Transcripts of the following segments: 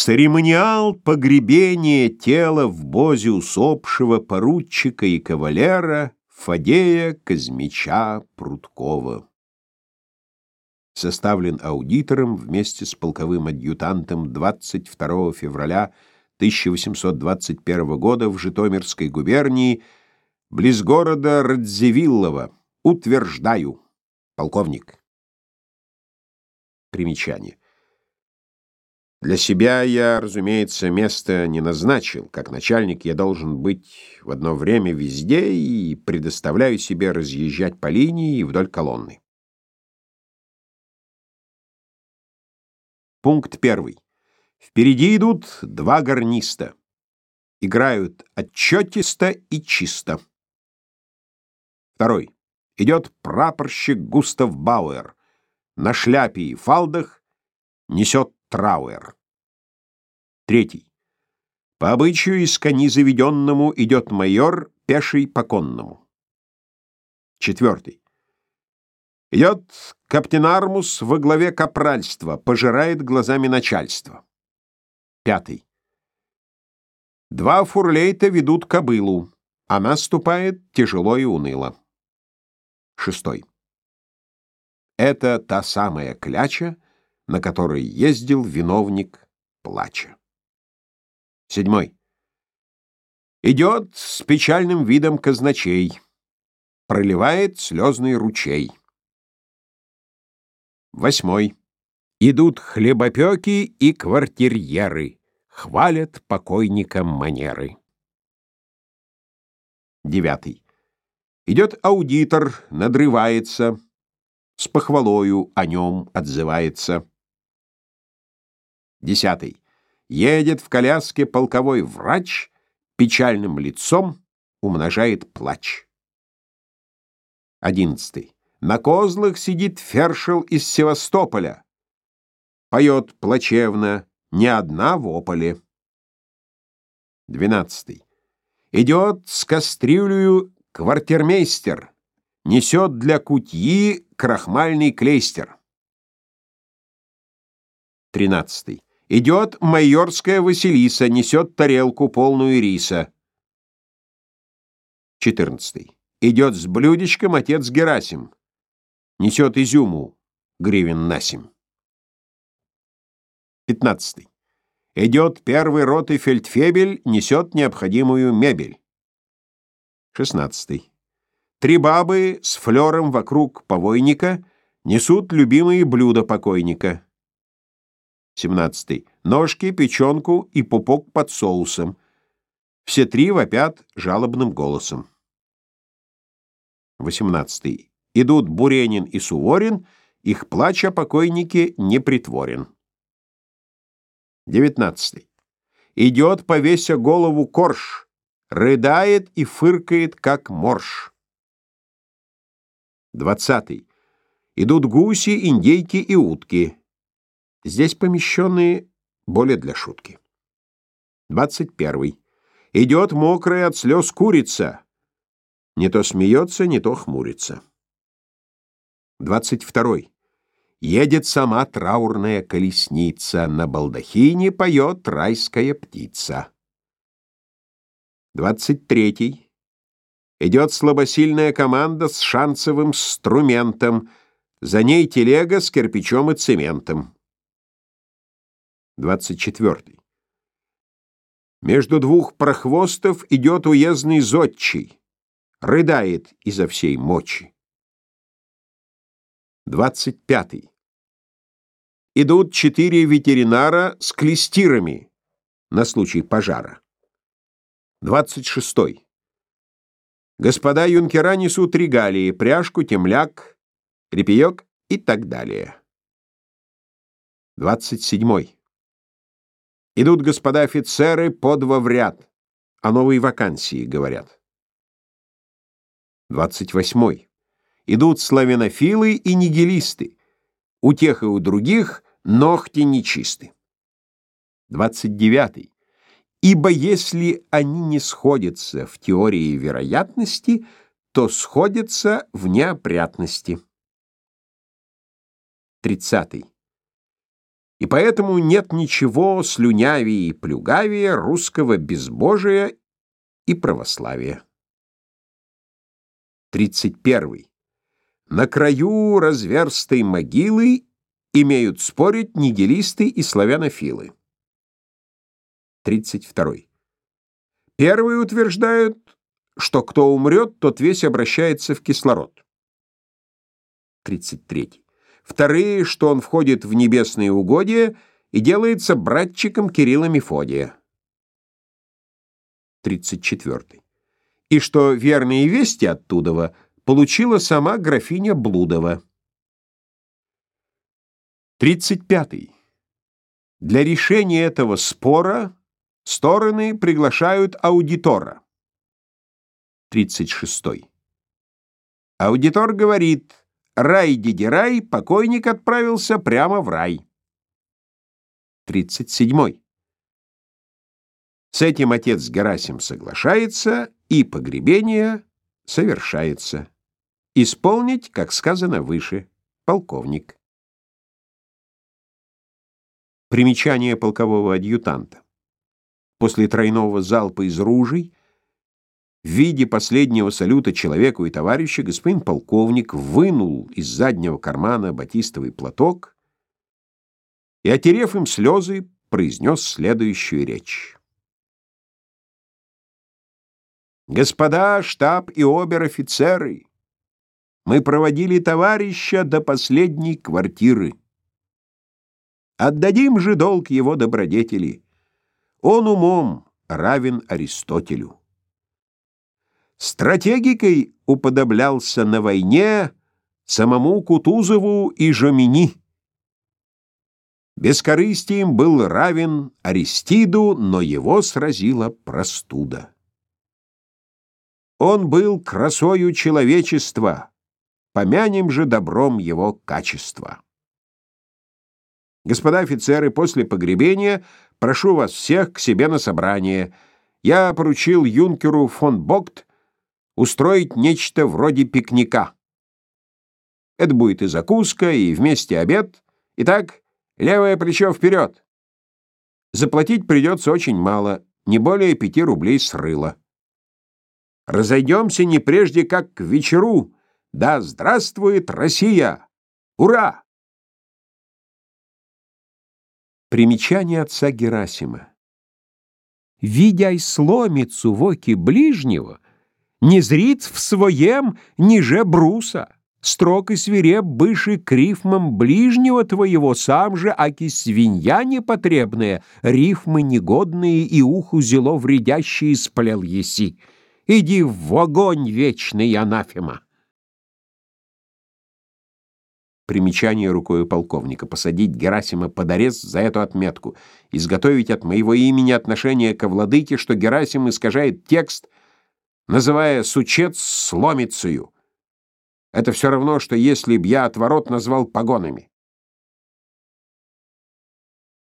Церемониал погребения тела в бозе усопшего поручика и кавалера Фадея Казмича Прудкова. Составлен аудитором вместе с полковым адъютантом 22 февраля 1821 года в Житомирской губернии близ города Радзивиллова. Утверждаю. Полковник. Примечание. Для себя я, разумеется, место не назначил. Как начальник я должен быть в одно время везде и предоставляю себе разъезжать по линии и вдоль колонны. Пункт первый. Впереди идут два гарниста. Играют отчетисто и чисто. Второй. Идет прапорщик Густав Бауэр. На шляпе и фалдах несет трауэр. Третий. По обычаю из кони заведенному идет майор, пеший по конному. Четвертый. Идет каптен Армус во главе капральства, пожирает глазами начальства. Пятый. Два фурлейта ведут кобылу. Она ступает тяжело и уныло. Шестой. Это та самая кляча, на которой ездил виновник плача. Седьмой. Идет с печальным видом казначей, проливает слезный ручей. Восьмой. Идут хлебопеки и квартирьеры хвалят покойникам манеры. Девятый. Идет аудитор, надрывается, с похвалою о нем отзывается. Десятый. Едет в коляске полковой врач, печальным лицом умножает плач. Одиннадцатый. На козлах сидит фершел из Севастополя. Поет плачевно, не одна в ополе. Двенадцатый. Идет с кастрюлею квартирмейстер, несет для кутьи крахмальный клейстер. Тринадцатый. Идет майорская Василиса, несет тарелку полную риса. Четырнадцатый. Идет с блюдечком отец Герасим, несет изюму гривен на семь. 15. Идет первый рот и фельдфебель, несет необходимую мебель. 16. Три бабы с флером вокруг повойника несут любимые блюда покойника. 17. Ножки, печенку и пупок под соусом. Все три вопят жалобным голосом. 18. Идут Буренин и Суворин, их плач о покойнике не притворен. 19. Идет, повеся голову корж, рыдает и фыркает, как морж. 20. Идут гуси, индейки и утки. Здесь помещенные более для шутки. 21. Идет мокрая от слез курица. Не то смеется, не то хмурится. 22. Едет сама траурная колесница, на балдахине поет райская птица. Двадцать третий. Идет слабосильная команда с шансовым струментом, за ней телега с кирпичом и цементом. Двадцать четвертый. Между двух прохвостов идет уездный зодчий, рыдает изо всей мочи. 25. Идут четыре ветеринара с клестирами на случай пожара. 26. Господа юнкера несут регалии, пряжку, темляк, репеек и так далее. 27. Идут господа офицеры по два в ряд, о новой вакансии говорят. 28. Идут славянофилы и нигилисты. У тех и у других ногти нечисты. 29. Ибо если они не сходятся в теории вероятности, то сходятся в неопрятности. 30. И поэтому нет ничего слюнявее и плюгавее русского безбожия и православия. 31. На краю разверстой могилы имеют спорить нигилисты и славянофилы. 32. Первые утверждают, что кто умрет, тот весь обращается в кислород. 33. Вторые, что он входит в небесные угодья и делается братчиком Кирилла Мефодия. 34. И что верные вести оттуда получила сама графиня Блудова. 35. Для решения этого спора стороны приглашают аудитора. 36. Аудитор говорит, рай диди рай, покойник отправился прямо в рай. 37. С этим отец Герасим соглашается, и погребение совершается. Исполнить, как сказано выше, полковник. Примечание полкового адъютанта. После тройного залпа из ружей в виде последнего салюта человеку и товарища господин полковник вынул из заднего кармана батистовый платок и, отерев им слезы, произнес следующую речь. «Господа штаб и обер-офицеры, мы проводили товарища до последней квартиры. Отдадим же долг его добродетели. Он умом равен Аристотелю. Стратегикой уподоблялся на войне самому Кутузову и Жомини. Бескорыстием был равен Аристиду, но его сразила простуда. Он был красою человечества, помянем же добром его качества. Господа офицеры, после погребения прошу вас всех к себе на собрание. Я поручил юнкеру фон Богт устроить нечто вроде пикника. Это будет и закуска, и вместе обед. Итак, левое плечо вперед. Заплатить придется очень мало, не более пяти рублей с рыла. Разойдемся не прежде, как к вечеру. Да здравствует Россия! Ура! Примечание отца Герасима. «Видяй сломицу в оке ближнего, не зрит в своем ниже бруса, строк и свиреп быши к рифмам ближнего твоего сам же, аки свинья непотребная, рифмы негодные и уху зело вредящие сплел еси. Иди в огонь вечный, анафема!» Примечание рукой полковника. Посадить Герасима под арест за эту отметку. Изготовить от моего имени отношение ко владыке, что Герасим искажает текст, называя сучец сломицею. Это все равно, что если б я отворот назвал погонами.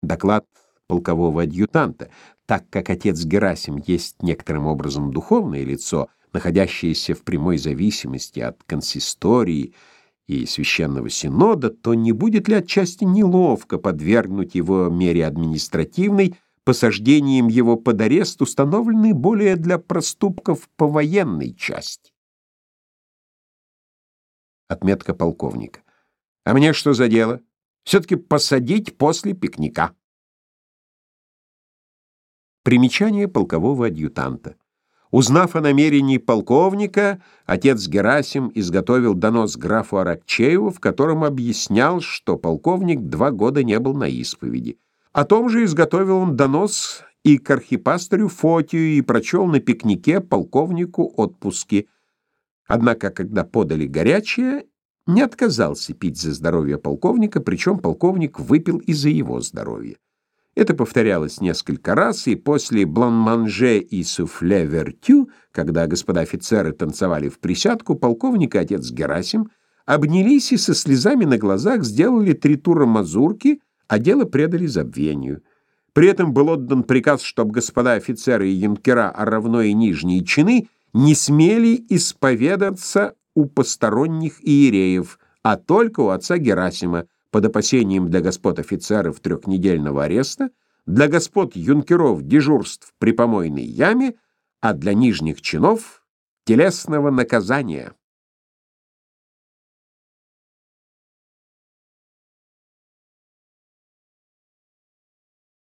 Доклад полкового адъютанта. Так как отец Герасим есть некоторым образом духовное лицо, находящееся в прямой зависимости от консистории, и священного синода, то не будет ли отчасти неловко подвергнуть его мере административной посаждением его под арест, установленный более для проступков по военной части? Отметка полковника. А мне что за дело? Все-таки посадить после пикника. Примечание полкового адъютанта. Узнав о намерении полковника, отец Герасим изготовил донос графу Аракчееву, в котором объяснял, что полковник два года не был на исповеди. О том же изготовил он донос и к архипастырю Фотию и прочел на пикнике полковнику отпуски. Однако, когда подали горячее, не отказался пить за здоровье полковника, причем полковник выпил и за его здоровье. Это повторялось несколько раз, и после бланманже и суфле вертю, когда господа офицеры танцевали в присядку, полковник и отец Герасим обнялись и со слезами на глазах сделали три тура мазурки, а дело предали забвению. При этом был отдан приказ, чтобы господа офицеры и юнкера, а равно и нижние чины, не смели исповедаться у посторонних иереев, а только у отца Герасима, под опасением для господ офицеров трехнедельного ареста, для господ юнкеров дежурств при помойной яме, а для нижних чинов телесного наказания.